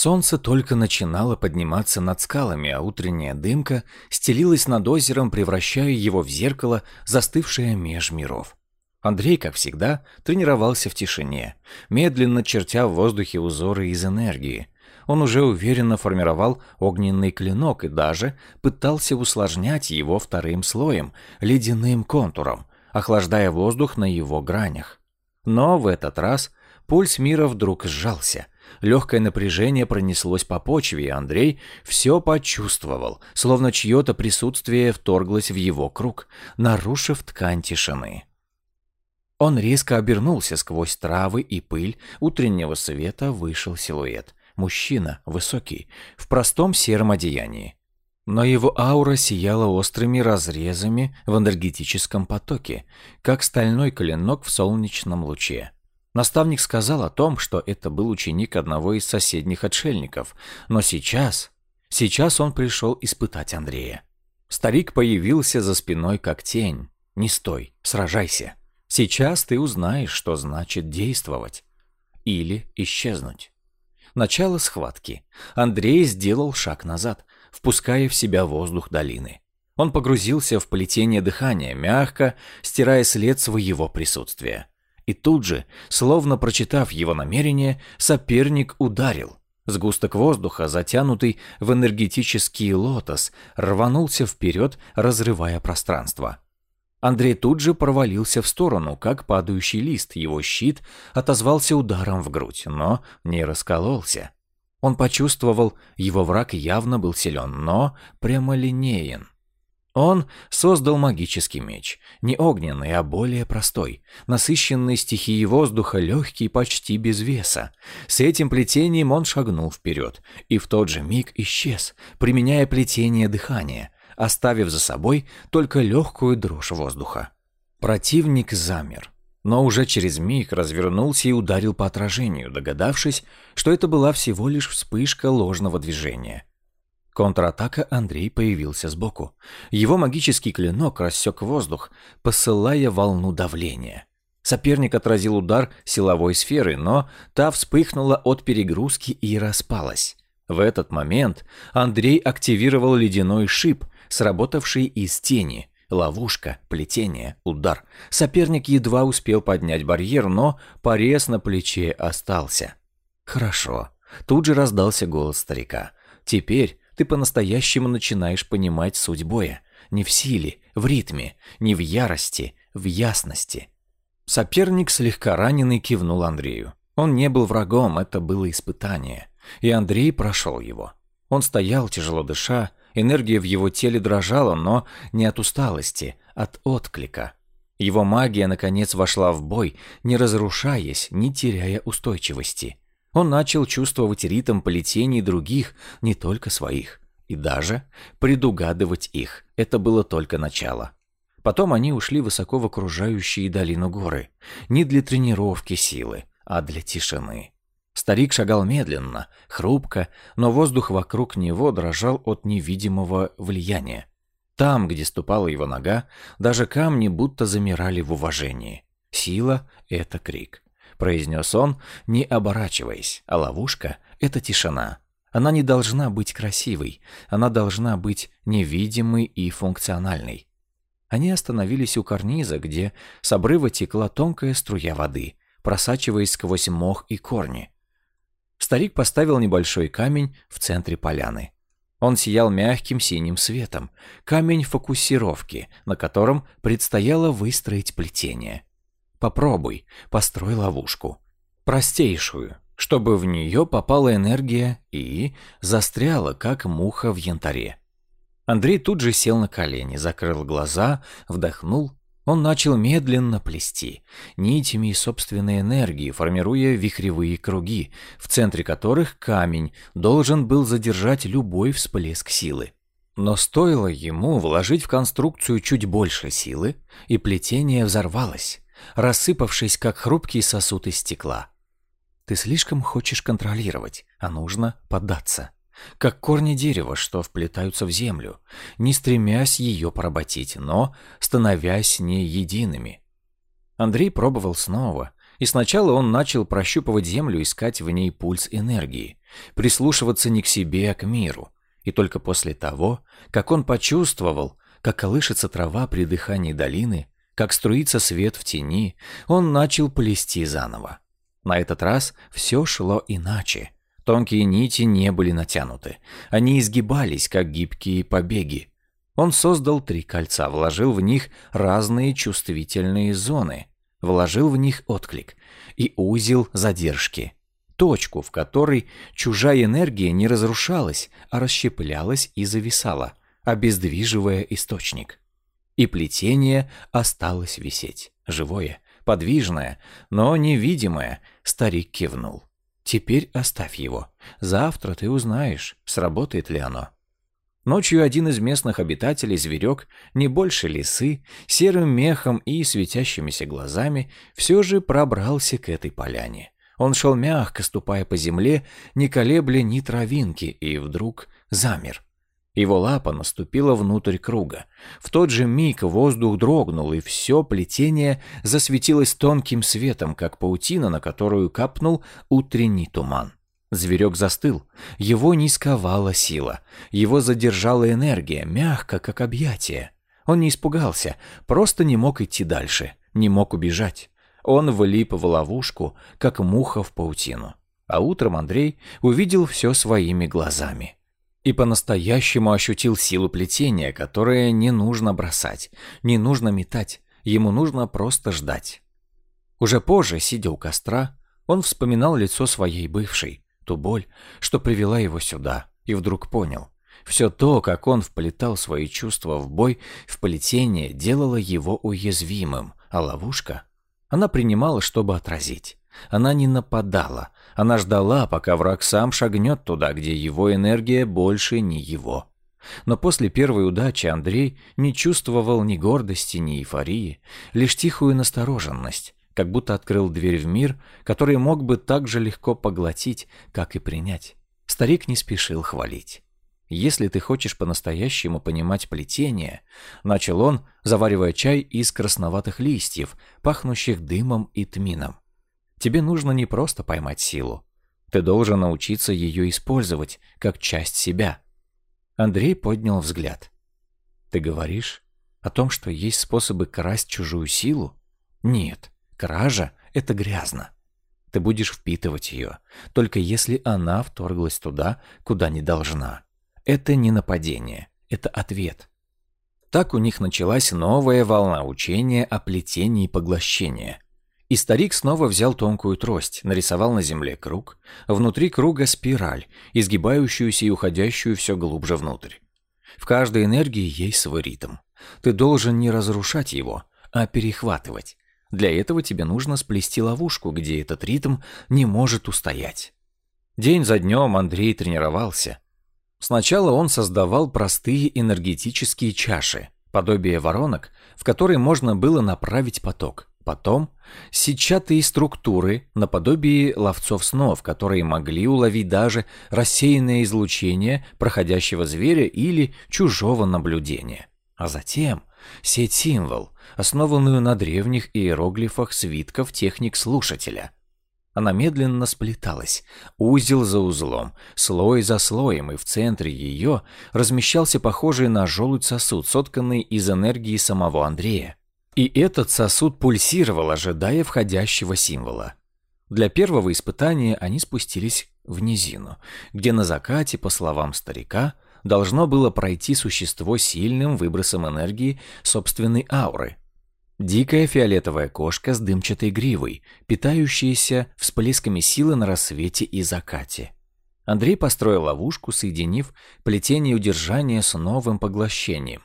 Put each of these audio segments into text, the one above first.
Солнце только начинало подниматься над скалами, а утренняя дымка стелилась над озером, превращая его в зеркало, застывшее меж миров. Андрей, как всегда, тренировался в тишине, медленно чертя в воздухе узоры из энергии. Он уже уверенно формировал огненный клинок и даже пытался усложнять его вторым слоем, ледяным контуром, охлаждая воздух на его гранях. Но в этот раз пульс мира вдруг сжался – Легкое напряжение пронеслось по почве, и Андрей все почувствовал, словно чье-то присутствие вторглось в его круг, нарушив ткань тишины. Он резко обернулся сквозь травы и пыль утреннего света вышел силуэт. Мужчина, высокий, в простом сером одеянии. Но его аура сияла острыми разрезами в энергетическом потоке, как стальной клинок в солнечном луче. Наставник сказал о том, что это был ученик одного из соседних отшельников, но сейчас, сейчас он пришел испытать Андрея. Старик появился за спиной как тень. Не стой, сражайся. Сейчас ты узнаешь, что значит действовать. Или исчезнуть. Начало схватки. Андрей сделал шаг назад, впуская в себя воздух долины. Он погрузился в плетение дыхания, мягко стирая след своего присутствия. И тут же, словно прочитав его намерение, соперник ударил. Сгусток воздуха, затянутый в энергетический лотос, рванулся вперед, разрывая пространство. Андрей тут же провалился в сторону, как падающий лист. Его щит отозвался ударом в грудь, но не раскололся. Он почувствовал, его враг явно был силен, но прямолинеен. Он создал магический меч, не огненный, а более простой, насыщенный стихией воздуха, легкий, почти без веса. С этим плетением он шагнул вперед и в тот же миг исчез, применяя плетение дыхания, оставив за собой только легкую дрожь воздуха. Противник замер, но уже через миг развернулся и ударил по отражению, догадавшись, что это была всего лишь вспышка ложного движения – Контратака Андрей появился сбоку. Его магический клинок рассек воздух, посылая волну давления. Соперник отразил удар силовой сферы, но та вспыхнула от перегрузки и распалась. В этот момент Андрей активировал ледяной шип, сработавший из тени. Ловушка, плетение, удар. Соперник едва успел поднять барьер, но порез на плече остался. «Хорошо». Тут же раздался голос старика. «Теперь ты по-настоящему начинаешь понимать суть боя. Не в силе, в ритме, не в ярости, в ясности. Соперник, слегка раненый, кивнул Андрею. Он не был врагом, это было испытание. И Андрей прошел его. Он стоял, тяжело дыша, энергия в его теле дрожала, но не от усталости, от отклика. Его магия, наконец, вошла в бой, не разрушаясь, не теряя устойчивости. Он начал чувствовать ритм полетений других, не только своих, и даже предугадывать их. Это было только начало. Потом они ушли высоко в окружающие долину горы. Не для тренировки силы, а для тишины. Старик шагал медленно, хрупко, но воздух вокруг него дрожал от невидимого влияния. Там, где ступала его нога, даже камни будто замирали в уважении. Сила — это крик произнес он, не оборачиваясь, а ловушка — это тишина. Она не должна быть красивой, она должна быть невидимой и функциональной. Они остановились у карниза, где с обрыва текла тонкая струя воды, просачиваясь сквозь мох и корни. Старик поставил небольшой камень в центре поляны. Он сиял мягким синим светом, камень фокусировки, на котором предстояло выстроить плетение. Попробуй, построй ловушку. Простейшую, чтобы в нее попала энергия и застряла, как муха в янтаре. Андрей тут же сел на колени, закрыл глаза, вдохнул. Он начал медленно плести, нитями собственной энергии, формируя вихревые круги, в центре которых камень должен был задержать любой всплеск силы. Но стоило ему вложить в конструкцию чуть больше силы, и плетение взорвалось рассыпавшись, как хрупкий сосуд из стекла. Ты слишком хочешь контролировать, а нужно поддаться. Как корни дерева, что вплетаются в землю, не стремясь ее поработить, но становясь не едиными. Андрей пробовал снова, И сначала он начал прощупывать землю, искать в ней пульс энергии, прислушиваться не к себе, а к миру. И только после того, как он почувствовал, как колышется трава при дыхании долины, как струится свет в тени, он начал плести заново. На этот раз все шло иначе. Тонкие нити не были натянуты. Они изгибались, как гибкие побеги. Он создал три кольца, вложил в них разные чувствительные зоны, вложил в них отклик и узел задержки. Точку, в которой чужая энергия не разрушалась, а расщеплялась и зависала, обездвиживая источник. И плетение осталось висеть, живое, подвижное, но невидимое, старик кивнул. Теперь оставь его. Завтра ты узнаешь, сработает ли оно. Ночью один из местных обитателей, зверек, не больше лисы, серым мехом и светящимися глазами, все же пробрался к этой поляне. Он шел мягко, ступая по земле, не колебля ни травинки, и вдруг замер. Его лапа наступила внутрь круга. В тот же миг воздух дрогнул, и все плетение засветилось тонким светом, как паутина, на которую капнул утренний туман. Зверек застыл. Его не сковала сила. Его задержала энергия, мягко, как объятие. Он не испугался, просто не мог идти дальше, не мог убежать. Он влип в ловушку, как муха в паутину. А утром Андрей увидел все своими глазами. И по-настоящему ощутил силу плетения, которое не нужно бросать, не нужно метать, ему нужно просто ждать. Уже позже, сидя у костра, он вспоминал лицо своей бывшей, ту боль, что привела его сюда, и вдруг понял. Все то, как он вплетал свои чувства в бой, в плетение, делало его уязвимым, а ловушка она принимала, чтобы отразить. Она не нападала, она ждала, пока враг сам шагнет туда, где его энергия больше не его. Но после первой удачи Андрей не чувствовал ни гордости, ни эйфории, лишь тихую настороженность, как будто открыл дверь в мир, который мог бы так же легко поглотить, как и принять. Старик не спешил хвалить. «Если ты хочешь по-настоящему понимать плетение», — начал он, заваривая чай из красноватых листьев, пахнущих дымом и тмином. «Тебе нужно не просто поймать силу. Ты должен научиться ее использовать, как часть себя». Андрей поднял взгляд. «Ты говоришь о том, что есть способы красть чужую силу? Нет. Кража — это грязно. Ты будешь впитывать ее, только если она вторглась туда, куда не должна. Это не нападение, это ответ. Так у них началась новая волна учения о плетении поглощения. И старик снова взял тонкую трость, нарисовал на земле круг, внутри круга спираль, изгибающуюся и уходящую все глубже внутрь. В каждой энергии есть свой ритм. Ты должен не разрушать его, а перехватывать. Для этого тебе нужно сплести ловушку, где этот ритм не может устоять. День за днем Андрей тренировался. Сначала он создавал простые энергетические чаши, подобие воронок, в которые можно было направить поток. Потом сетчатые структуры, наподобие ловцов снов, которые могли уловить даже рассеянное излучение проходящего зверя или чужого наблюдения. А затем сеть-символ, основанную на древних иероглифах свитков техник слушателя. Она медленно сплеталась, узел за узлом, слой за слоем, и в центре ее размещался похожий на желудь сосуд, сотканный из энергии самого Андрея. И этот сосуд пульсировал, ожидая входящего символа. Для первого испытания они спустились в низину, где на закате, по словам старика, должно было пройти существо сильным выбросом энергии собственной ауры. Дикая фиолетовая кошка с дымчатой гривой, питающаяся всплесками силы на рассвете и закате. Андрей построил ловушку, соединив плетение удержания с новым поглощением.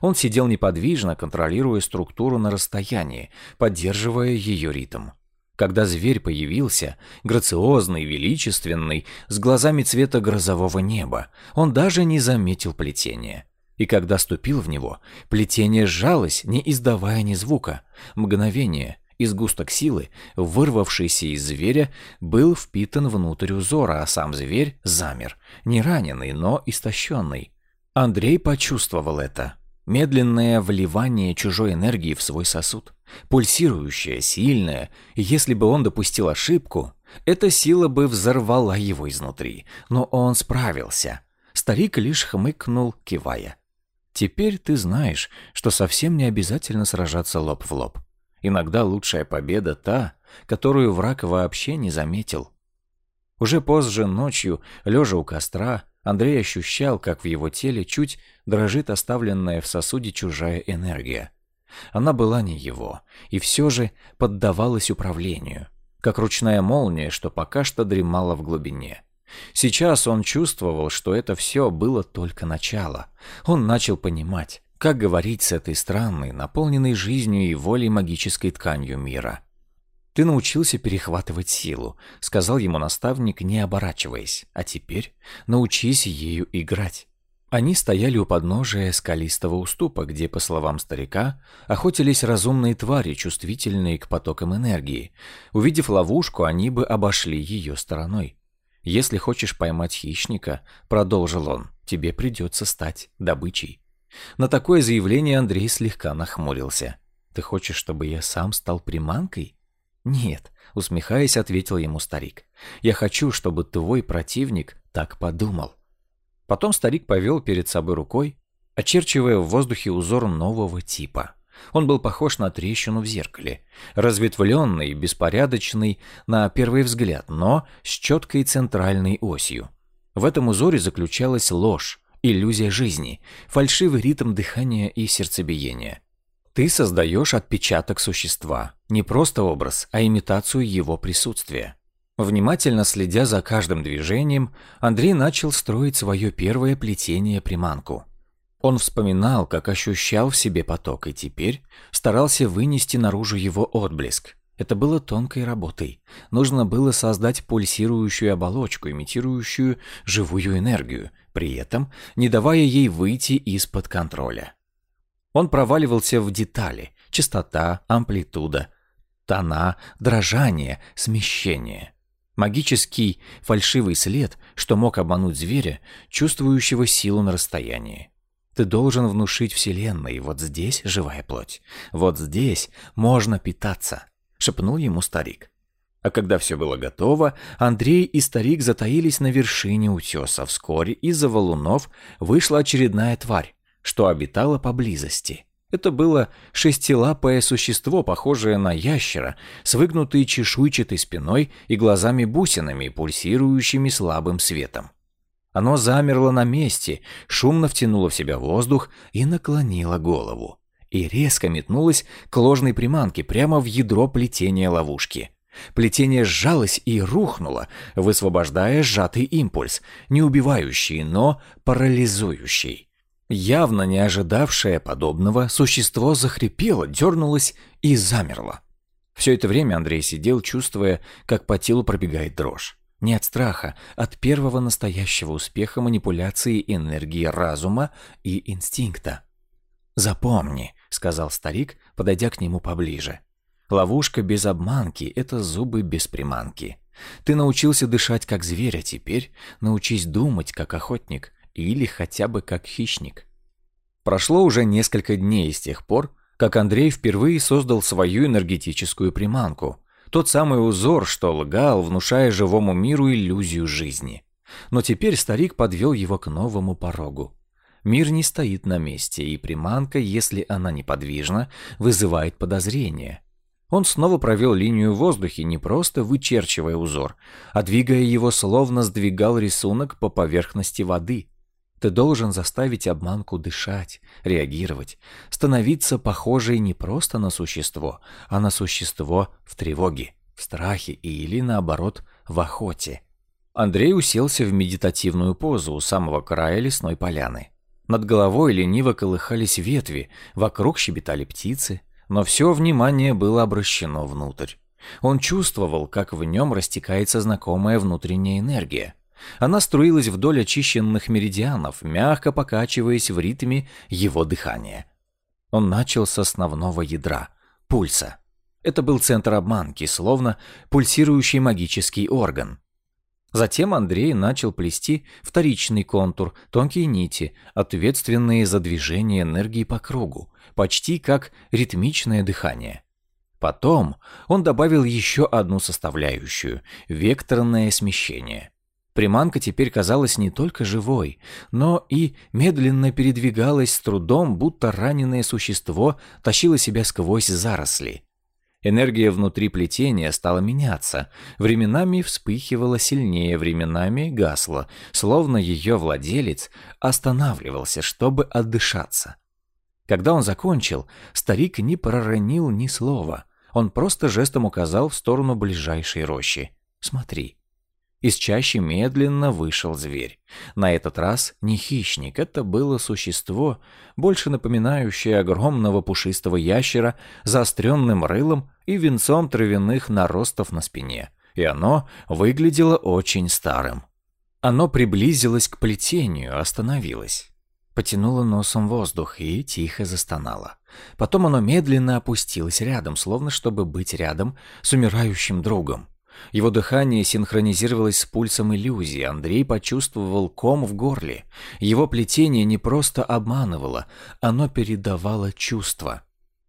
Он сидел неподвижно, контролируя структуру на расстоянии, поддерживая ее ритм. Когда зверь появился, грациозный, величественный, с глазами цвета грозового неба, он даже не заметил плетения. И когда ступил в него, плетение сжалось, не издавая ни звука. Мгновение, и сгусток силы, вырвавшийся из зверя, был впитан внутрь узора, а сам зверь замер, не раненый, но истощенный. Андрей почувствовал это. Медленное вливание чужой энергии в свой сосуд. Пульсирующая, сильная, и если бы он допустил ошибку, эта сила бы взорвала его изнутри. Но он справился. Старик лишь хмыкнул, кивая. Теперь ты знаешь, что совсем не обязательно сражаться лоб в лоб. Иногда лучшая победа та, которую враг вообще не заметил. Уже позже ночью, лежа у костра, Андрей ощущал, как в его теле чуть дрожит оставленная в сосуде чужая энергия. Она была не его, и все же поддавалась управлению, как ручная молния, что пока что дремала в глубине. Сейчас он чувствовал, что это все было только начало. Он начал понимать, как говорить с этой странной, наполненной жизнью и волей магической тканью мира. «Ты научился перехватывать силу», — сказал ему наставник, не оборачиваясь. «А теперь научись ею играть». Они стояли у подножия скалистого уступа, где, по словам старика, охотились разумные твари, чувствительные к потокам энергии. Увидев ловушку, они бы обошли ее стороной. «Если хочешь поймать хищника», — продолжил он, — «тебе придется стать добычей». На такое заявление Андрей слегка нахмурился. «Ты хочешь, чтобы я сам стал приманкой?» «Нет», — усмехаясь, ответил ему старик. «Я хочу, чтобы твой противник так подумал». Потом старик повел перед собой рукой, очерчивая в воздухе узор нового типа. Он был похож на трещину в зеркале, разветвленный, беспорядочный на первый взгляд, но с четкой центральной осью. В этом узоре заключалась ложь, иллюзия жизни, фальшивый ритм дыхания и сердцебиения. Ты создаешь отпечаток существа, не просто образ, а имитацию его присутствия. Внимательно следя за каждым движением, Андрей начал строить свое первое плетение-приманку. Он вспоминал, как ощущал в себе поток, и теперь старался вынести наружу его отблеск. Это было тонкой работой. Нужно было создать пульсирующую оболочку, имитирующую живую энергию, при этом не давая ей выйти из-под контроля. Он проваливался в детали – частота, амплитуда, тона, дрожание, смещение. Магический фальшивый след, что мог обмануть зверя, чувствующего силу на расстоянии. Ты должен внушить Вселенной, вот здесь живая плоть, вот здесь можно питаться, шепнул ему старик. А когда все было готово, Андрей и старик затаились на вершине утеса. Вскоре из-за валунов вышла очередная тварь, что обитала поблизости. Это было шестилапое существо, похожее на ящера, с выгнутой чешуйчатой спиной и глазами-бусинами, пульсирующими слабым светом. Оно замерло на месте, шумно втянуло в себя воздух и наклонило голову. И резко метнулось к ложной приманке прямо в ядро плетения ловушки. Плетение сжалось и рухнуло, высвобождая сжатый импульс, не убивающий, но парализующий. Явно не ожидавшее подобного, существо захрипело, дернулось и замерло. Все это время Андрей сидел, чувствуя, как по телу пробегает дрожь. Не от страха, от первого настоящего успеха манипуляции энергии разума и инстинкта. «Запомни», — сказал старик, подойдя к нему поближе. «Ловушка без обманки — это зубы без приманки. Ты научился дышать как зверь, а теперь научись думать как охотник или хотя бы как хищник». Прошло уже несколько дней с тех пор, как Андрей впервые создал свою энергетическую приманку — тот самый узор, что лгал, внушая живому миру иллюзию жизни. Но теперь старик подвел его к новому порогу. Мир не стоит на месте, и приманка, если она неподвижна, вызывает подозрение. Он снова провел линию в воздухе, не просто вычерчивая узор, а двигая его, словно сдвигал рисунок по поверхности воды. Ты должен заставить обманку дышать, реагировать, становиться похожей не просто на существо, а на существо в тревоге, в страхе или, наоборот, в охоте. Андрей уселся в медитативную позу у самого края лесной поляны. Над головой лениво колыхались ветви, вокруг щебетали птицы, но все внимание было обращено внутрь. Он чувствовал, как в нем растекается знакомая внутренняя энергия. Она струилась вдоль очищенных меридианов, мягко покачиваясь в ритме его дыхания. Он начал с основного ядра – пульса. Это был центр обманки, словно пульсирующий магический орган. Затем Андрей начал плести вторичный контур, тонкие нити, ответственные за движение энергии по кругу, почти как ритмичное дыхание. Потом он добавил еще одну составляющую – векторное смещение. Приманка теперь казалась не только живой, но и медленно передвигалась с трудом, будто раненое существо тащило себя сквозь заросли. Энергия внутри плетения стала меняться, временами вспыхивала сильнее, временами гасла, словно ее владелец останавливался, чтобы отдышаться. Когда он закончил, старик не проронил ни слова. Он просто жестом указал в сторону ближайшей рощи. «Смотри». Из чащи медленно вышел зверь. На этот раз не хищник, это было существо, больше напоминающее огромного пушистого ящера, заостренным рылом и венцом травяных наростов на спине. И оно выглядело очень старым. Оно приблизилось к плетению, остановилось. Потянуло носом воздух и тихо застонало. Потом оно медленно опустилось рядом, словно чтобы быть рядом с умирающим другом. Его дыхание синхронизировалось с пульсом иллюзии. Андрей почувствовал ком в горле. Его плетение не просто обманывало, оно передавало чувства.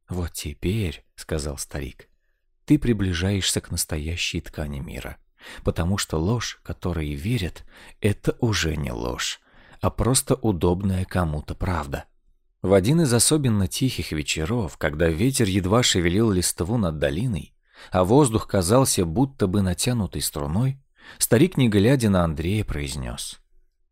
«Вот теперь», — сказал старик, — «ты приближаешься к настоящей ткани мира, потому что ложь, которой верят, это уже не ложь, а просто удобная кому-то правда». В один из особенно тихих вечеров, когда ветер едва шевелил листву над долиной, а воздух казался будто бы натянутой струной, старик, не глядя на Андрея, произнес.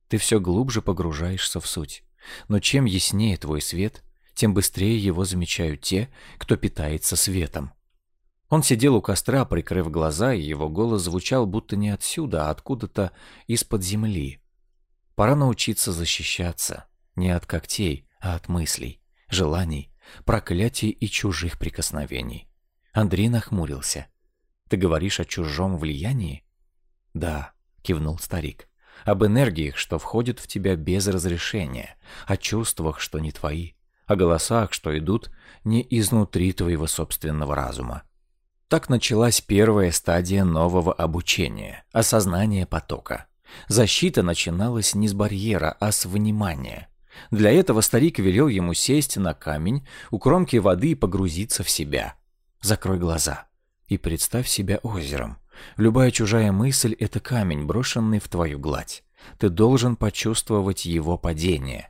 «Ты все глубже погружаешься в суть, но чем яснее твой свет, тем быстрее его замечают те, кто питается светом». Он сидел у костра, прикрыв глаза, и его голос звучал будто не отсюда, а откуда-то из-под земли. Пора научиться защищаться не от когтей, а от мыслей, желаний, проклятий и чужих прикосновений. Андрей нахмурился. «Ты говоришь о чужом влиянии?» «Да», — кивнул старик. «Об энергиях, что входят в тебя без разрешения, о чувствах, что не твои, о голосах, что идут не изнутри твоего собственного разума. Так началась первая стадия нового обучения – осознание потока. Защита начиналась не с барьера, а с внимания. Для этого старик велел ему сесть на камень у кромки воды и погрузиться в себя. Закрой глаза и представь себя озером. Любая чужая мысль — это камень, брошенный в твою гладь. Ты должен почувствовать его падение.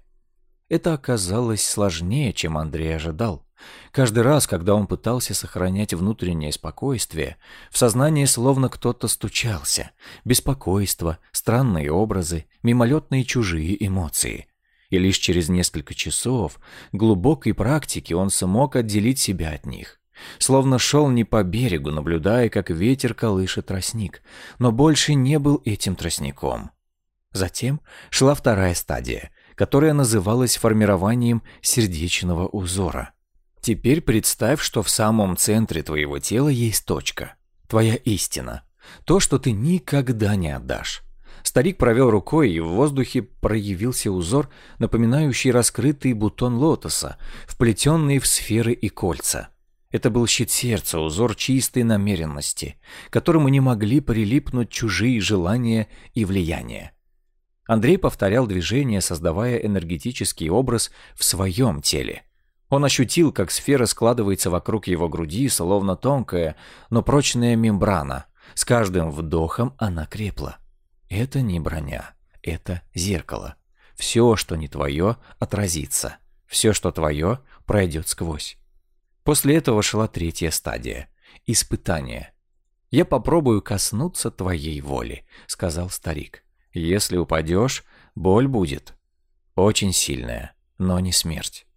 Это оказалось сложнее, чем Андрей ожидал. Каждый раз, когда он пытался сохранять внутреннее спокойствие, в сознании словно кто-то стучался. Беспокойство, странные образы, мимолетные чужие эмоции. И лишь через несколько часов глубокой практики он смог отделить себя от них. Словно шел не по берегу, наблюдая, как ветер колышет тростник, но больше не был этим тростником. Затем шла вторая стадия, которая называлась формированием сердечного узора. Теперь представь, что в самом центре твоего тела есть точка, твоя истина, то, что ты никогда не отдашь. Старик провел рукой, и в воздухе проявился узор, напоминающий раскрытый бутон лотоса, вплетенный в сферы и кольца. Это был щит сердца, узор чистой намеренности, которому не могли прилипнуть чужие желания и влияния. Андрей повторял движение, создавая энергетический образ в своем теле. Он ощутил, как сфера складывается вокруг его груди, словно тонкая, но прочная мембрана. С каждым вдохом она крепла. Это не броня, это зеркало. Все, что не твое, отразится. Все, что твое, пройдет сквозь. После этого шла третья стадия – испытание. «Я попробую коснуться твоей воли», – сказал старик. «Если упадешь, боль будет. Очень сильная, но не смерть».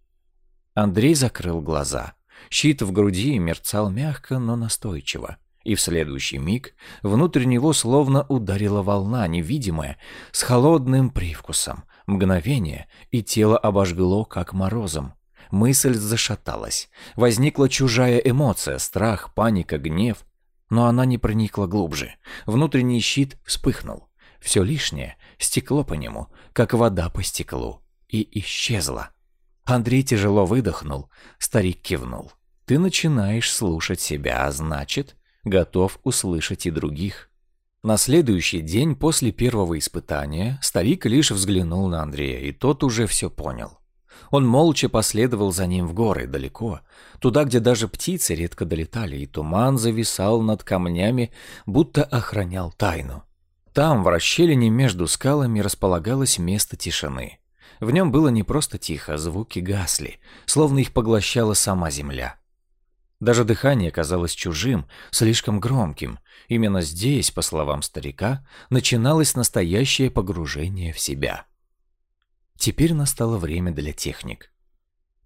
Андрей закрыл глаза. Щит в груди мерцал мягко, но настойчиво. И в следующий миг внутрь него словно ударила волна невидимая, с холодным привкусом. Мгновение, и тело обожгло, как морозом. Мысль зашаталась. Возникла чужая эмоция, страх, паника, гнев. Но она не проникла глубже. Внутренний щит вспыхнул. Все лишнее стекло по нему, как вода по стеклу, и исчезло. Андрей тяжело выдохнул, старик кивнул. «Ты начинаешь слушать себя, а значит, готов услышать и других». На следующий день после первого испытания старик лишь взглянул на Андрея, и тот уже все понял. Он молча последовал за ним в горы, далеко, туда, где даже птицы редко долетали, и туман зависал над камнями, будто охранял тайну. Там, в расщелине между скалами, располагалось место тишины. В нем было не просто тихо, звуки гасли, словно их поглощала сама земля. Даже дыхание казалось чужим, слишком громким. Именно здесь, по словам старика, начиналось настоящее погружение в себя. Теперь настало время для техник.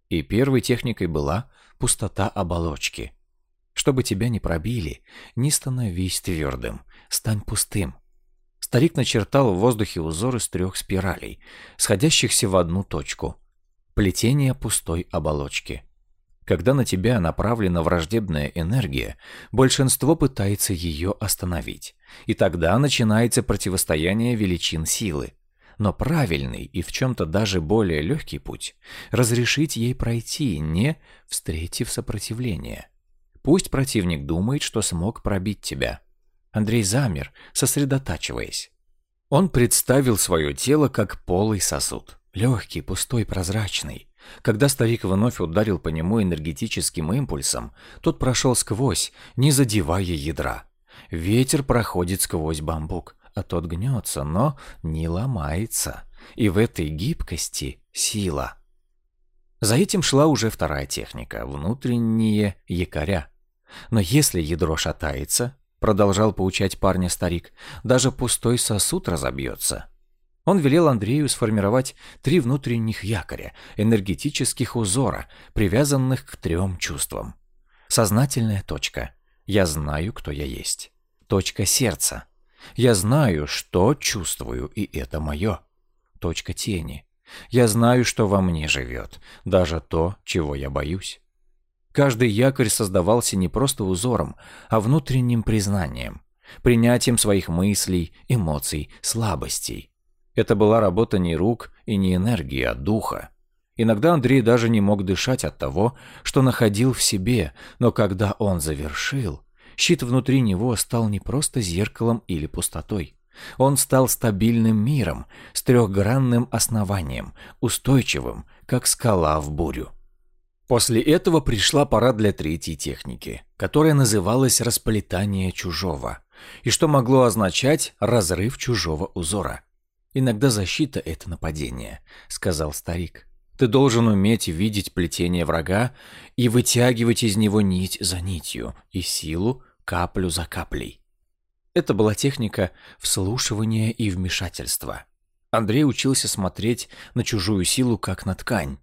И первой техникой была пустота оболочки. Чтобы тебя не пробили, не становись твердым, стань пустым. Старик начертал в воздухе узор из трех спиралей, сходящихся в одну точку. Плетение пустой оболочки. Когда на тебя направлена враждебная энергия, большинство пытается ее остановить. И тогда начинается противостояние величин силы. Но правильный и в чем-то даже более легкий путь – разрешить ей пройти, не встретив сопротивление. Пусть противник думает, что смог пробить тебя. Андрей замер, сосредотачиваясь. Он представил свое тело как полый сосуд. Легкий, пустой, прозрачный. Когда старик вновь ударил по нему энергетическим импульсом, тот прошел сквозь, не задевая ядра. Ветер проходит сквозь бамбук, а тот гнется, но не ломается. И в этой гибкости сила. За этим шла уже вторая техника – внутренние якоря. Но если ядро шатается, продолжал поучать парня старик, даже пустой сосуд разобьется – он велел Андрею сформировать три внутренних якоря, энергетических узора, привязанных к трем чувствам. Сознательная точка. Я знаю, кто я есть. Точка сердца. Я знаю, что чувствую, и это мое. Точка тени. Я знаю, что во мне живет, даже то, чего я боюсь. Каждый якорь создавался не просто узором, а внутренним признанием, принятием своих мыслей, эмоций, слабостей. Это была работа не рук и не энергии, а духа. Иногда Андрей даже не мог дышать от того, что находил в себе, но когда он завершил, щит внутри него стал не просто зеркалом или пустотой. Он стал стабильным миром, с трехгранным основанием, устойчивым, как скала в бурю. После этого пришла пора для третьей техники, которая называлась «расплетание чужого», и что могло означать «разрыв чужого узора». «Иногда защита — это нападение», — сказал старик. «Ты должен уметь видеть плетение врага и вытягивать из него нить за нитью и силу каплю за каплей». Это была техника вслушивания и вмешательства. Андрей учился смотреть на чужую силу как на ткань.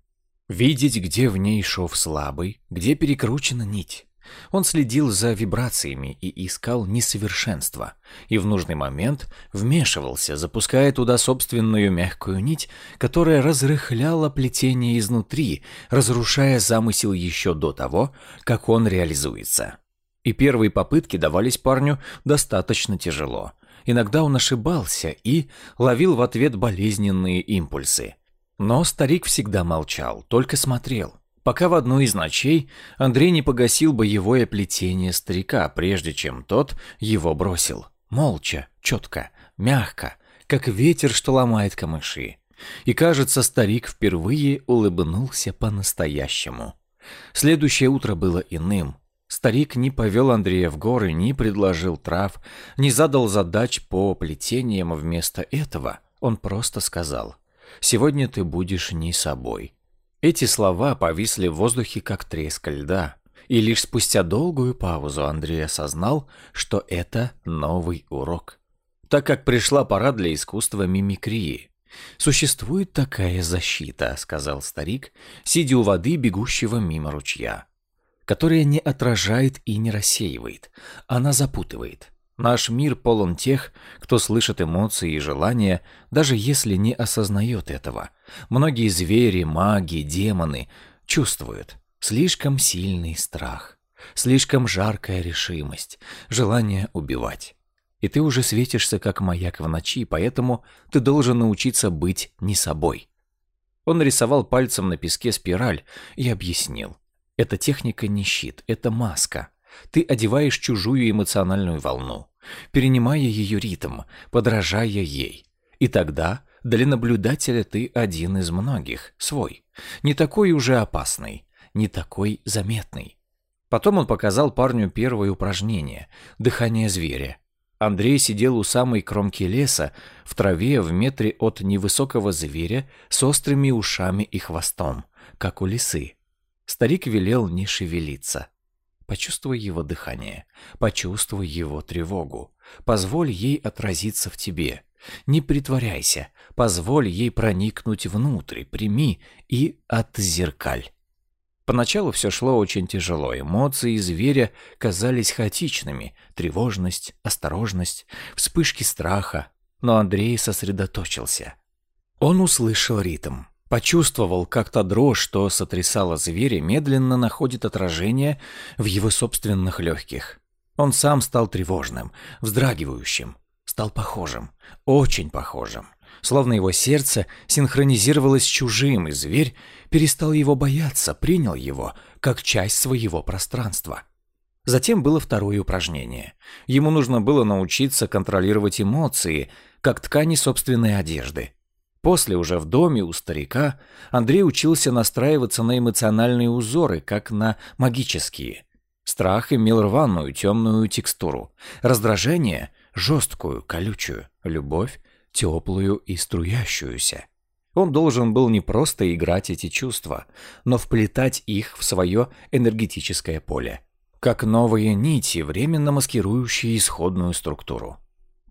Видеть, где в ней шов слабый, где перекручена нить. Он следил за вибрациями и искал несовершенства, и в нужный момент вмешивался, запуская туда собственную мягкую нить, которая разрыхляла плетение изнутри, разрушая замысел еще до того, как он реализуется. И первые попытки давались парню достаточно тяжело. Иногда он ошибался и ловил в ответ болезненные импульсы. Но старик всегда молчал, только смотрел пока в одну из ночей Андрей не погасил боевое плетение старика, прежде чем тот его бросил. Молча, четко, мягко, как ветер, что ломает камыши. И, кажется, старик впервые улыбнулся по-настоящему. Следующее утро было иным. Старик не повел Андрея в горы, не предложил трав, не задал задач по плетениям. Вместо этого он просто сказал «Сегодня ты будешь не собой, эти слова повисли в воздухе, как треск льда. И лишь спустя долгую паузу Андрей осознал, что это новый урок. Так как пришла пора для искусства мимикрии. «Существует такая защита», — сказал старик, сидя у воды, бегущего мимо ручья, которая не отражает и не рассеивает, она запутывает. Наш мир полон тех, кто слышит эмоции и желания, даже если не осознает этого. Многие звери, маги, демоны чувствуют слишком сильный страх, слишком жаркая решимость, желание убивать. И ты уже светишься как маяк в ночи, поэтому ты должен научиться быть не собой. Он рисовал пальцем на песке спираль и объяснил. Эта техника не щит, это маска. Ты одеваешь чужую эмоциональную волну. перенимая ее ритм, подражая ей. И тогда для наблюдателя ты один из многих, свой. Не такой уже опасный, не такой заметный. Потом он показал парню первое упражнение – дыхание зверя. Андрей сидел у самой кромки леса, в траве в метре от невысокого зверя с острыми ушами и хвостом, как у лисы. Старик велел не шевелиться. Почувствуй его дыхание, почувствуй его тревогу. Позволь ей отразиться в тебе. Не притворяйся, позволь ей проникнуть внутрь, прими и отзеркаль. Поначалу все шло очень тяжело, эмоции зверя казались хаотичными, тревожность, осторожность, вспышки страха, но Андрей сосредоточился. Он услышал ритм, почувствовал, как та дрожь, что сотрясала зверя, медленно находит отражение в его собственных легких. Он сам стал тревожным, вздрагивающим, стал похожим, очень похожим. Словно его сердце синхронизировалось с чужим, и зверь перестал его бояться, принял его как часть своего пространства. Затем было второе упражнение. Ему нужно было научиться контролировать эмоции, как ткани собственной одежды. После уже в доме у старика Андрей учился настраиваться на эмоциональные узоры, как на магические. Страх имел рваную темную текстуру, раздражение – жесткую, колючую, любовь – теплую и струящуюся. Он должен был не просто играть эти чувства, но вплетать их в свое энергетическое поле, как новые нити, временно маскирующие исходную структуру.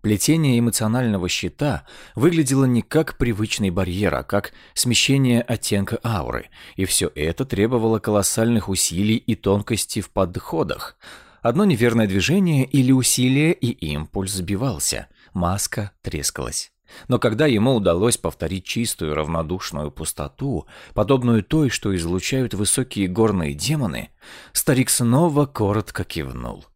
Плетение эмоционального щита выглядело не как привычный барьер, а как смещение оттенка ауры, и все это требовало колоссальных усилий и тонкости в подходах. Одно неверное движение или усилие, и импульс сбивался, маска трескалась. Но когда ему удалось повторить чистую равнодушную пустоту, подобную той, что излучают высокие горные демоны, старик снова коротко кивнул.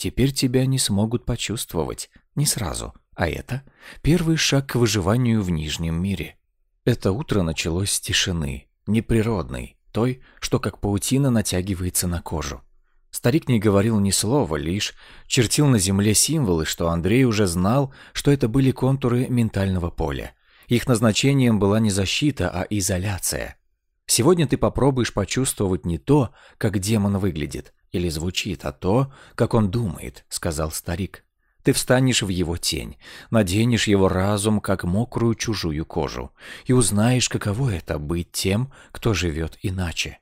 «Теперь тебя не смогут почувствовать, не сразу, а это первый шаг к выживанию в Нижнем мире». Это утро началось с тишины, неприродной, той, что как паутина натягивается на кожу. Старик не говорил ни слова, лишь чертил на земле символы, что Андрей уже знал, что это были контуры ментального поля. Их назначением была не защита, а изоляция. Сегодня ты попробуешь почувствовать не то, как демон выглядит или звучит, а то, как он думает, сказал старик. Ты встанешь в его тень, наденешь его разум, как мокрую чужую кожу, и узнаешь, каково это быть тем, кто живет иначе.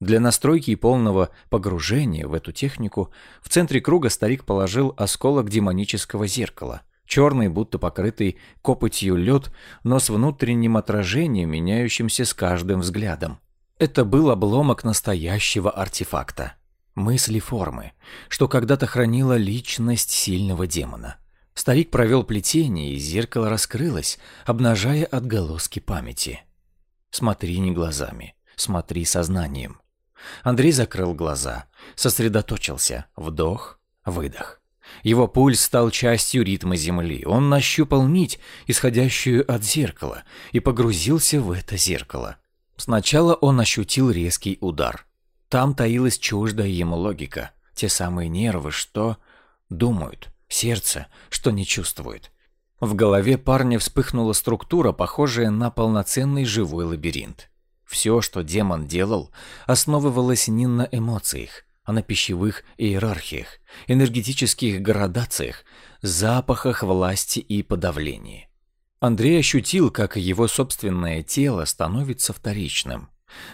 Для настройки и полного погружения в эту технику в центре круга старик положил осколок демонического зеркала. Черный, будто покрытый копотью лед, но с внутренним отражением, меняющимся с каждым взглядом. Это был обломок настоящего артефакта. Мысли формы, что когда-то хранила личность сильного демона. Старик провел плетение, и зеркало раскрылось, обнажая отголоски памяти. Смотри не глазами, смотри сознанием. Андрей закрыл глаза, сосредоточился. Вдох, выдох. Его пульс стал частью ритма Земли. Он нащупал нить, исходящую от зеркала, и погрузился в это зеркало. Сначала он ощутил резкий удар. Там таилась чуждая ему логика. Те самые нервы, что думают, сердце, что не чувствует. В голове парня вспыхнула структура, похожая на полноценный живой лабиринт. Все, что демон делал, основывалось не на эмоциях, а на пищевых иерархиях, энергетических градациях, запахах власти и подавлении. Андрей ощутил, как его собственное тело становится вторичным.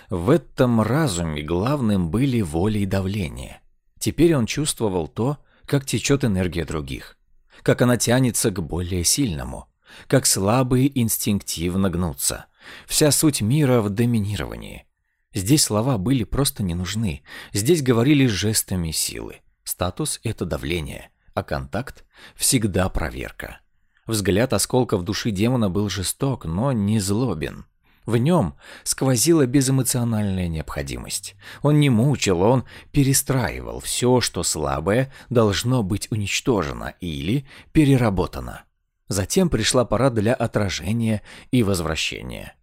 В этом разуме главным были воля и давление. Теперь он чувствовал то, как течет энергия других, как она тянется к более сильному, как слабые инстинктивно гнутся. Вся суть мира в доминировании. Здесь слова были просто не нужны. Здесь говорили жестами силы. Статус – это давление, а контакт – всегда проверка. Взгляд осколка в души демона был жесток, но не злобен. В нем сквозила безэмоциональная необходимость. Он не мучил, он перестраивал. Все, что слабое, должно быть уничтожено или переработано. Затем пришла пора для отражения и возвращения.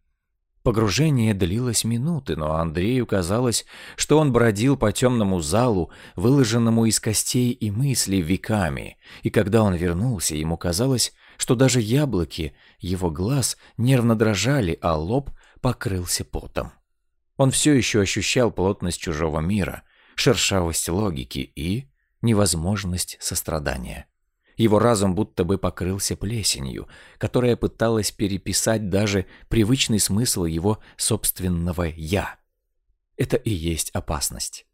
Погружение длилось минуты, но Андрею казалось, что он бродил по темному залу, выложенному из костей и мыслей веками, и когда он вернулся, ему казалось, что даже яблоки его глаз нервно дрожали, а лоб покрылся потом. Он все еще ощущал плотность чужого мира, шершавость логики и невозможность сострадания. Его разум будто бы покрылся плесенью, которая пыталась переписать даже привычный смысл его собственного «я». Это и есть опасность.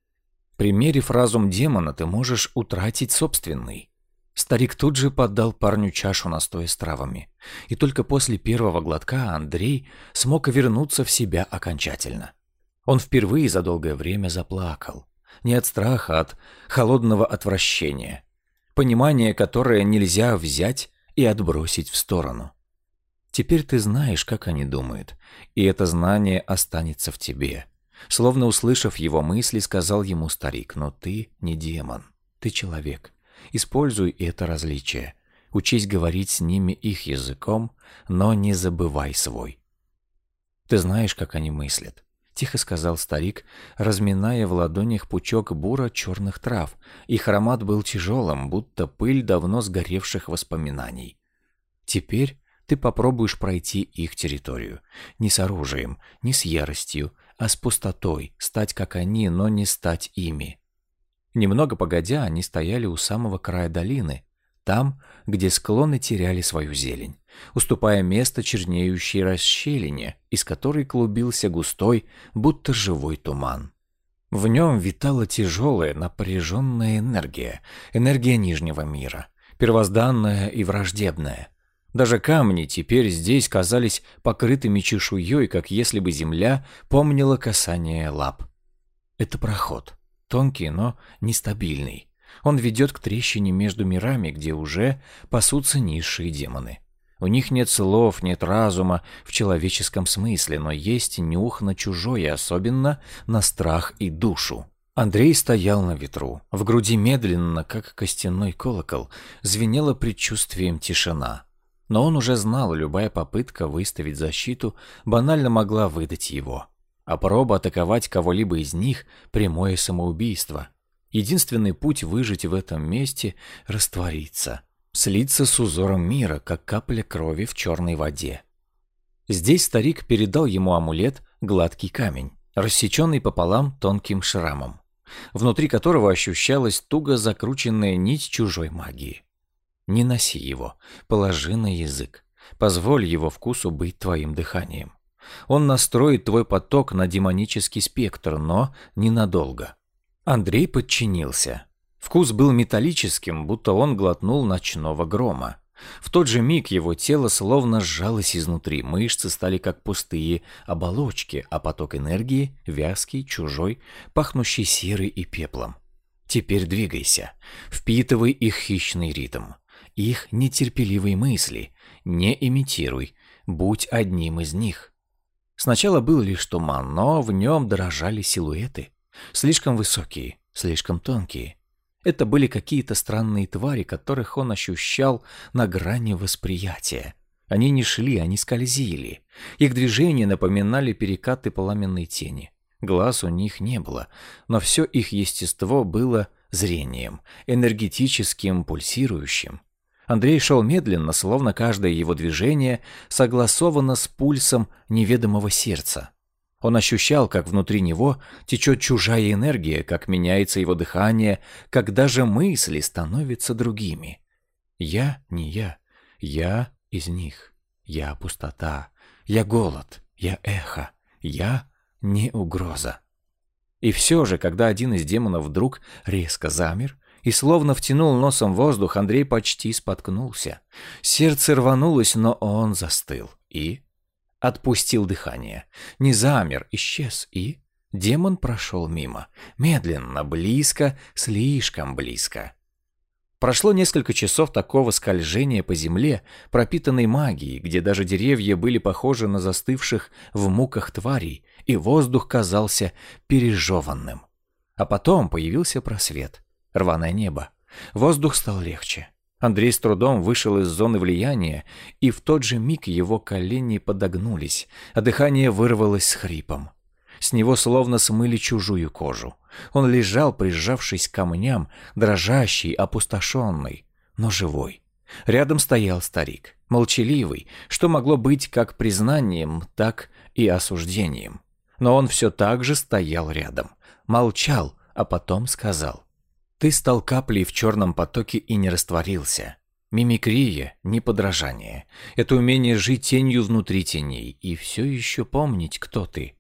Примерив разум демона, ты можешь утратить собственный. Старик тут же поддал парню чашу настоя с травами. И только после первого глотка Андрей смог вернуться в себя окончательно. Он впервые за долгое время заплакал. Не от страха, а от холодного отвращения понимание, которое нельзя взять и отбросить в сторону. Теперь ты знаешь, как они думают, и это знание останется в тебе. Словно услышав его мысли, сказал ему старик, но ты не демон, ты человек. Используй это различие. Учись говорить с ними их языком, но не забывай свой. Ты знаешь, как они мыслят. — тихо сказал старик, разминая в ладонях пучок бура черных трав. Их аромат был тяжелым, будто пыль давно сгоревших воспоминаний. «Теперь ты попробуешь пройти их территорию. Не с оружием, не с яростью, а с пустотой, стать как они, но не стать ими». Немного погодя, они стояли у самого края долины, там, где склоны теряли свою зелень, уступая место чернеющей расщелине, из которой клубился густой, будто живой туман. В нем витала тяжелая, напряженная энергия, энергия Нижнего мира, первозданная и враждебная. Даже камни теперь здесь казались покрытыми чешуей, как если бы земля помнила касание лап. Это проход, тонкий, но нестабильный, он ведет к трещине между мирами, где уже пасутся низшие демоны. У них нет слов, нет разума в человеческом смысле, но есть нюх на чужое, особенно на страх и душу. Андрей стоял на ветру. В груди медленно, как костяной колокол, звенело предчувствием тишина. Но он уже знал, любая попытка выставить защиту банально могла выдать его. А проба атаковать кого-либо из них – прямое самоубийство. Единственный путь выжить в этом месте – раствориться, слиться с узором мира, как капля крови в черной воде. Здесь старик передал ему амулет «Гладкий камень», рассеченный пополам тонким шрамом, внутри которого ощущалась туго закрученная нить чужой магии. Не носи его, положи на язык, позволь его вкусу быть твоим дыханием. Он настроит твой поток на демонический спектр, но ненадолго. Андрей подчинился. Вкус был металлическим, будто он глотнул ночного грома. В тот же миг его тело словно сжалось изнутри, мышцы стали как пустые оболочки, а поток энергии – вязкий, чужой, пахнущий серой и пеплом. Теперь двигайся, впитывай их хищный ритм, их нетерпеливые мысли, не имитируй, будь одним из них. Сначала был лишь туман, но в нем дрожали силуэты. Слишком высокие, слишком тонкие. Это были какие-то странные твари, которых он ощущал на грани восприятия. Они не шли, они скользили. Их движения напоминали перекаты пламенной тени. Глаз у них не было, но все их естество было зрением, энергетическим, пульсирующим. Андрей шел медленно, словно каждое его движение согласовано с пульсом неведомого сердца. Он ощущал, как внутри него течет чужая энергия, как меняется его дыхание, как даже мысли становятся другими. Я не я, я из них. Я пустота, я голод, я эхо, я не угроза. И все же, когда один из демонов вдруг резко замер и словно втянул носом воздух, Андрей почти споткнулся. Сердце рванулось, но он застыл и отпустил дыхание. Не замер, исчез и... Демон прошел мимо. Медленно, близко, слишком близко. Прошло несколько часов такого скольжения по земле, пропитанной магией, где даже деревья были похожи на застывших в муках тварей, и воздух казался пережеванным. А потом появился просвет, рваное небо. Воздух стал легче. Андрей с трудом вышел из зоны влияния, и в тот же миг его колени подогнулись, а дыхание вырвалось с хрипом. С него словно смыли чужую кожу. Он лежал, прижавшись к камням, дрожащий, опустошенный, но живой. Рядом стоял старик, молчаливый, что могло быть как признанием, так и осуждением. Но он все так же стоял рядом, молчал, а потом сказал. Ты стал каплей в черном потоке и не растворился. Мимикрия – не подражание. Это умение жить тенью внутри теней и все еще помнить, кто ты.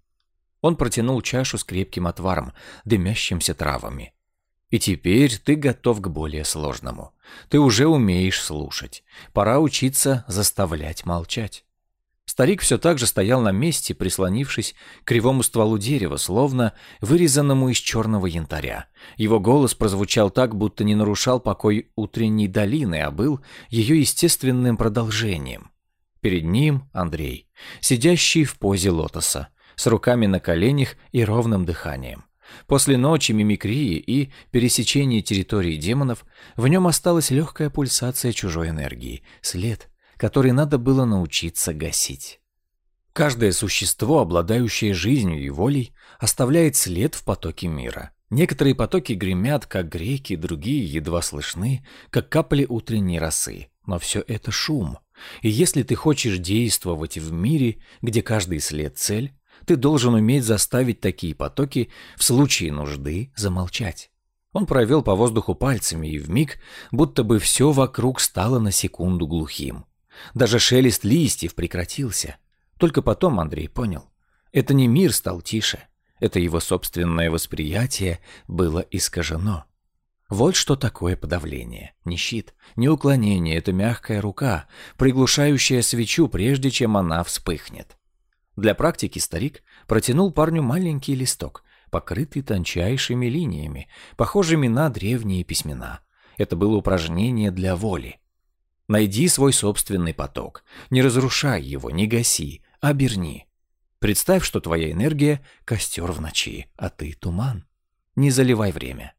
Он протянул чашу с крепким отваром, дымящимся травами. И теперь ты готов к более сложному. Ты уже умеешь слушать. Пора учиться заставлять молчать. Старик все так же стоял на месте, прислонившись к кривому стволу дерева, словно вырезанному из черного янтаря. Его голос прозвучал так, будто не нарушал покой утренней долины, а был ее естественным продолжением. Перед ним Андрей, сидящий в позе лотоса, с руками на коленях и ровным дыханием. После ночи мимикрии и пересечения территории демонов в нем осталась легкая пульсация чужой энергии, след, который надо было научиться гасить. Каждое существо, обладающее жизнью и волей, оставляет след в потоке мира. Некоторые потоки гремят, как греки, другие едва слышны, как капли утренней росы. Но все это шум. И если ты хочешь действовать в мире, где каждый след – цель, ты должен уметь заставить такие потоки в случае нужды замолчать. Он провел по воздуху пальцами, и вмиг, будто бы все вокруг стало на секунду глухим. Даже шелест листьев прекратился. Только потом Андрей понял. Это не мир стал тише. Это его собственное восприятие было искажено. Вот что такое подавление. Не щит, не уклонение, это мягкая рука, приглушающая свечу, прежде чем она вспыхнет. Для практики старик протянул парню маленький листок, покрытый тончайшими линиями, похожими на древние письмена. Это было упражнение для воли. Найди свой собственный поток. Не разрушай его, не гаси, оберни. Представь, что твоя энергия — костер в ночи, а ты — туман. Не заливай время.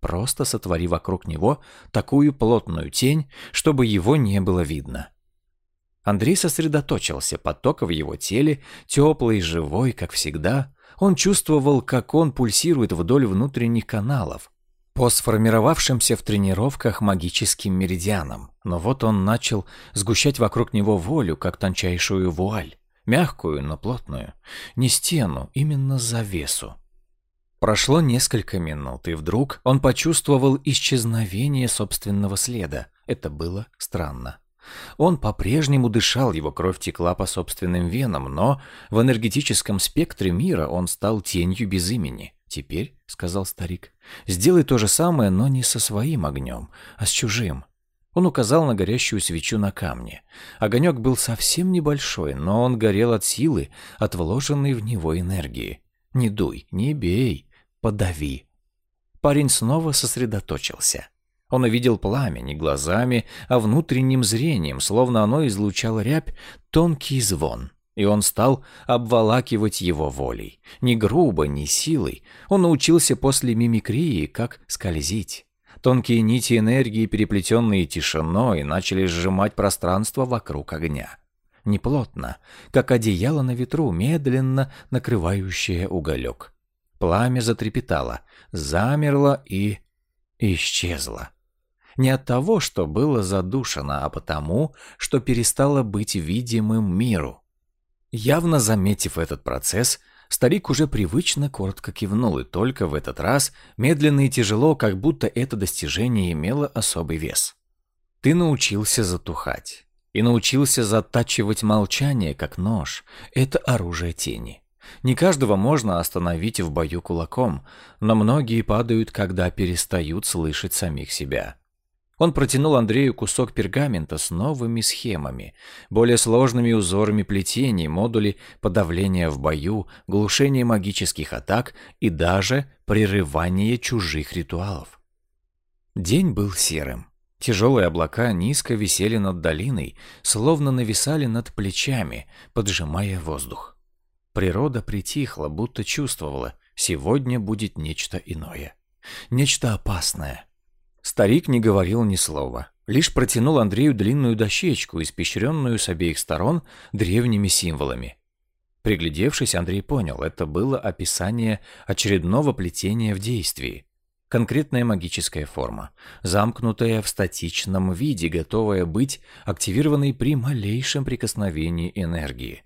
Просто сотвори вокруг него такую плотную тень, чтобы его не было видно. Андрей сосредоточился, поток в его теле, теплый, живой, как всегда. Он чувствовал, как он пульсирует вдоль внутренних каналов, по сформировавшимся в тренировках магическим меридианам. Но вот он начал сгущать вокруг него волю, как тончайшую вуаль. Мягкую, но плотную. Не стену, именно завесу. Прошло несколько минут, и вдруг он почувствовал исчезновение собственного следа. Это было странно. Он по-прежнему дышал, его кровь текла по собственным венам, но в энергетическом спектре мира он стал тенью без имени. «Теперь», — сказал старик, — «сделай то же самое, но не со своим огнем, а с чужим». Он указал на горящую свечу на камне. Огонек был совсем небольшой, но он горел от силы, от вложенной в него энергии. «Не дуй, не бей, подави». Парень снова сосредоточился. Он увидел пламя не глазами, а внутренним зрением, словно оно излучало рябь, тонкий звон и он стал обволакивать его волей. Не грубо, не силой. Он научился после мимикрии, как скользить. Тонкие нити энергии, переплетенные тишиной, начали сжимать пространство вокруг огня. Неплотно, как одеяло на ветру, медленно накрывающее уголек. Пламя затрепетало, замерло и исчезло. Не от того, что было задушено, а потому, что перестало быть видимым миру. Явно заметив этот процесс, старик уже привычно коротко кивнул, и только в этот раз медленно и тяжело, как будто это достижение имело особый вес. Ты научился затухать. И научился затачивать молчание, как нож. Это оружие тени. Не каждого можно остановить в бою кулаком, но многие падают, когда перестают слышать самих себя. Он протянул Андрею кусок пергамента с новыми схемами, более сложными узорами плетений, модули подавления в бою, глушения магических атак и даже прерывания чужих ритуалов. День был серым. Тяжелые облака низко висели над долиной, словно нависали над плечами, поджимая воздух. Природа притихла, будто чувствовала, сегодня будет нечто иное. Нечто опасное, Старик не говорил ни слова, лишь протянул Андрею длинную дощечку, испещренную с обеих сторон древними символами. Приглядевшись, Андрей понял, это было описание очередного плетения в действии. Конкретная магическая форма, замкнутая в статичном виде, готовая быть активированной при малейшем прикосновении энергии.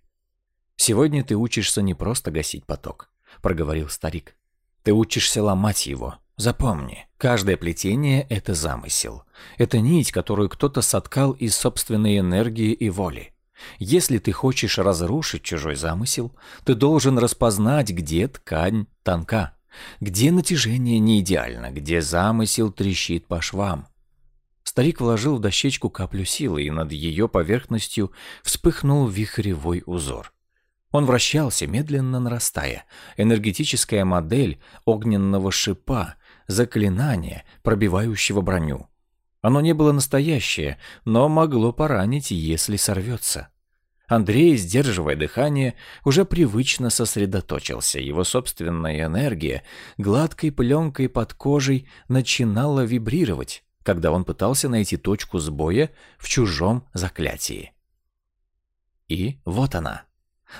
«Сегодня ты учишься не просто гасить поток», — проговорил старик. «Ты учишься ломать его. Запомни, каждое плетение — это замысел. Это нить, которую кто-то соткал из собственной энергии и воли. Если ты хочешь разрушить чужой замысел, ты должен распознать, где ткань тонка, где натяжение не идеально, где замысел трещит по швам. Старик вложил в дощечку каплю силы, и над ее поверхностью вспыхнул вихревой узор. Он вращался, медленно нарастая. Энергетическая модель огненного шипа, заклинания, пробивающего броню. Оно не было настоящее, но могло поранить, если сорвется. Андрей, сдерживая дыхание, уже привычно сосредоточился. Его собственная энергия гладкой пленкой под кожей начинала вибрировать, когда он пытался найти точку сбоя в чужом заклятии. И вот она.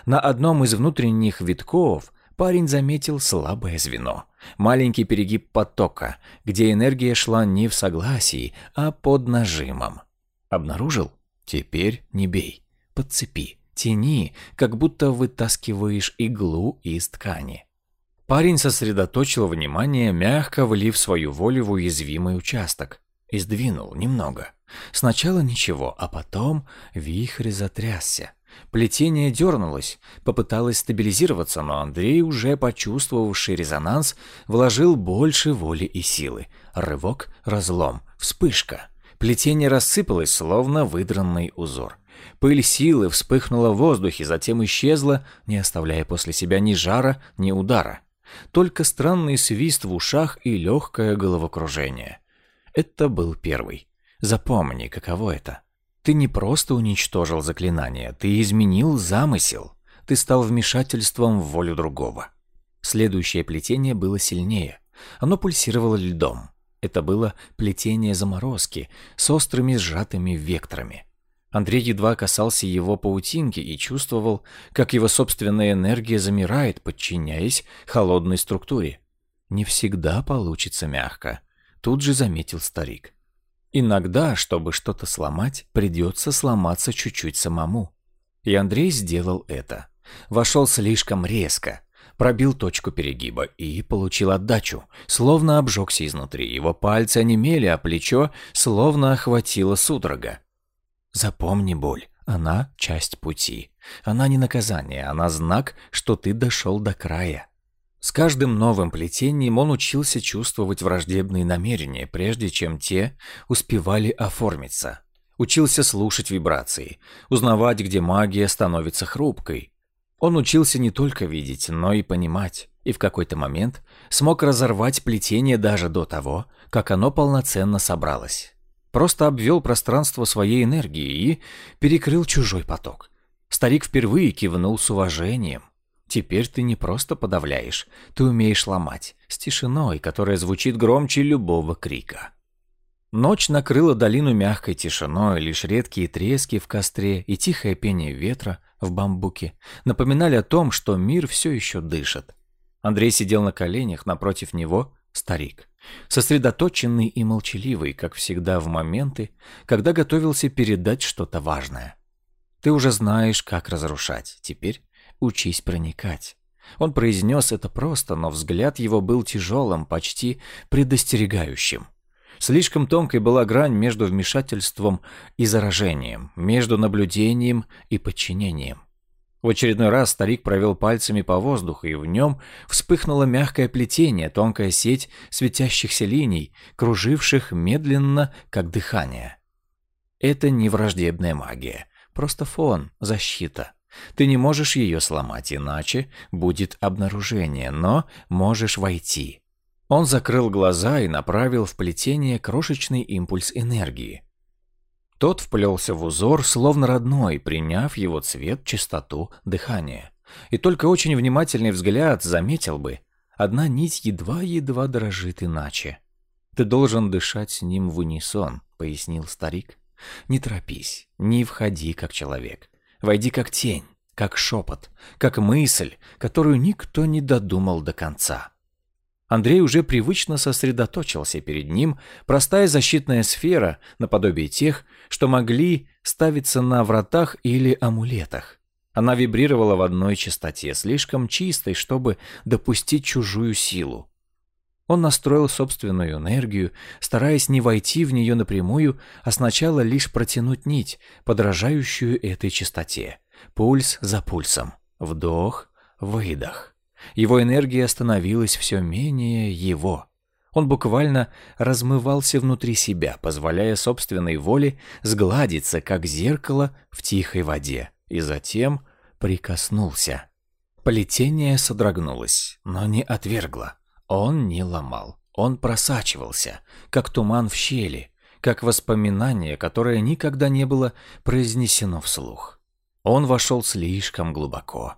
На одном из внутренних витков парень заметил слабое звено. Маленький перегиб потока, где энергия шла не в согласии, а под нажимом. Обнаружил? Теперь не бей. Подцепи, тяни, как будто вытаскиваешь иглу из ткани. Парень сосредоточил внимание, мягко влив свою волю в уязвимый участок. И сдвинул немного. Сначала ничего, а потом вихрь затрясся. Плетение дернулось, попыталось стабилизироваться, но Андрей, уже почувствовавший резонанс, вложил больше воли и силы. Рывок, разлом, вспышка. Плетение рассыпалось, словно выдранный узор. Пыль силы вспыхнула в воздухе, затем исчезла, не оставляя после себя ни жара, ни удара. Только странный свист в ушах и легкое головокружение. Это был первый. Запомни, каково это. Ты не просто уничтожил заклинание, ты изменил замысел. Ты стал вмешательством в волю другого. Следующее плетение было сильнее. Оно пульсировало льдом. Это было плетение заморозки с острыми сжатыми векторами. Андрей едва касался его паутинки и чувствовал, как его собственная энергия замирает, подчиняясь холодной структуре. Не всегда получится мягко, тут же заметил старик. Иногда, чтобы что-то сломать, придется сломаться чуть-чуть самому. И Андрей сделал это. Вошел слишком резко, пробил точку перегиба и получил отдачу, словно обжегся изнутри. Его пальцы онемели, а плечо словно охватило судорога. Запомни боль, она часть пути. Она не наказание, она знак, что ты дошел до края. С каждым новым плетением он учился чувствовать враждебные намерения, прежде чем те успевали оформиться. Учился слушать вибрации, узнавать, где магия становится хрупкой. Он учился не только видеть, но и понимать, и в какой-то момент смог разорвать плетение даже до того, как оно полноценно собралось. Просто обвел пространство своей энергией и перекрыл чужой поток. Старик впервые кивнул с уважением. Теперь ты не просто подавляешь, ты умеешь ломать, с тишиной, которая звучит громче любого крика. Ночь накрыла долину мягкой тишиной, лишь редкие трески в костре и тихое пение ветра в бамбуке напоминали о том, что мир все еще дышит. Андрей сидел на коленях, напротив него старик, сосредоточенный и молчаливый, как всегда в моменты, когда готовился передать что-то важное. Ты уже знаешь, как разрушать, теперь учись проникать. Он произнес это просто, но взгляд его был тяжелым, почти предостерегающим. Слишком тонкой была грань между вмешательством и заражением, между наблюдением и подчинением. В очередной раз старик провел пальцами по воздуху, и в нем вспыхнуло мягкое плетение, тонкая сеть светящихся линий, круживших медленно, как дыхание. Это не враждебная магия, просто фон, защита. Ты не можешь ее сломать, иначе будет обнаружение, но можешь войти. Он закрыл глаза и направил в плетение крошечный импульс энергии. Тот вплелся в узор, словно родной, приняв его цвет, чистоту, дыхание. И только очень внимательный взгляд заметил бы, одна нить едва-едва дрожит иначе. Ты должен дышать с ним в унисон, пояснил старик. Не торопись, не входи как человек. Войди как тень, как шепот, как мысль, которую никто не додумал до конца. Андрей уже привычно сосредоточился перед ним, простая защитная сфера, наподобие тех, что могли ставиться на вратах или амулетах. Она вибрировала в одной частоте, слишком чистой, чтобы допустить чужую силу. Он настроил собственную энергию, стараясь не войти в нее напрямую, а сначала лишь протянуть нить, подражающую этой частоте. Пульс за пульсом. Вдох, выдох. Его энергия становилась все менее его. Он буквально размывался внутри себя, позволяя собственной воле сгладиться, как зеркало в тихой воде, и затем прикоснулся. Плетение содрогнулось, но не отвергло. Он не ломал. Он просачивался, как туман в щели, как воспоминание, которое никогда не было произнесено вслух. Он вошел слишком глубоко.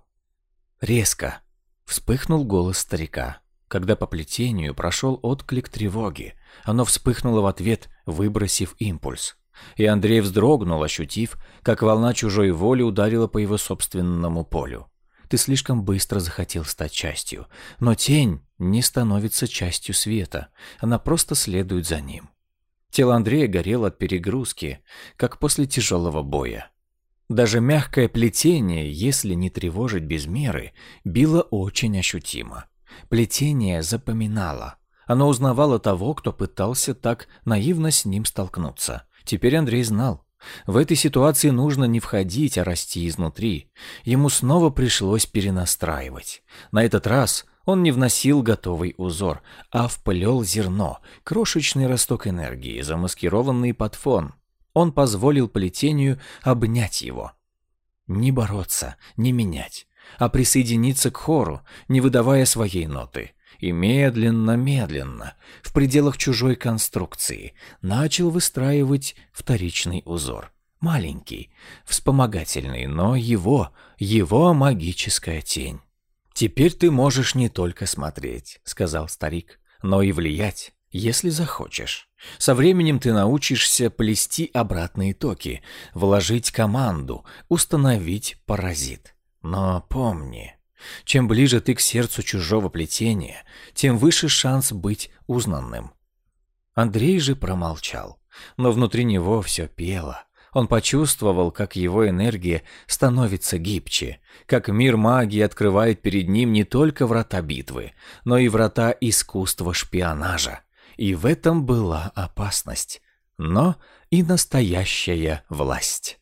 Резко вспыхнул голос старика. Когда по плетению прошел отклик тревоги, оно вспыхнуло в ответ, выбросив импульс. И Андрей вздрогнул, ощутив, как волна чужой воли ударила по его собственному полю. Ты слишком быстро захотел стать частью. Но тень не становится частью света. Она просто следует за ним. Тело Андрея горело от перегрузки, как после тяжелого боя. Даже мягкое плетение, если не тревожить без меры, било очень ощутимо. Плетение запоминало. Оно узнавало того, кто пытался так наивно с ним столкнуться. Теперь Андрей знал, в этой ситуации нужно не входить, а расти изнутри. Ему снова пришлось перенастраивать. На этот раз он не вносил готовый узор, а вплел зерно, крошечный росток энергии, замаскированный под фон. Он позволил плетению обнять его. Не бороться, не менять, а присоединиться к хору, не выдавая своей ноты и медленно-медленно, в пределах чужой конструкции, начал выстраивать вторичный узор. Маленький, вспомогательный, но его, его магическая тень. «Теперь ты можешь не только смотреть», — сказал старик, — «но и влиять, если захочешь. Со временем ты научишься плести обратные токи, вложить команду, установить паразит. Но помни, чем ближе ты к сердцу чужого плетения, тем выше шанс быть узнанным. Андрей же промолчал, но внутри него все пело. Он почувствовал, как его энергия становится гибче, как мир магии открывает перед ним не только врата битвы, но и врата искусства шпионажа. И в этом была опасность, но и настоящая власть.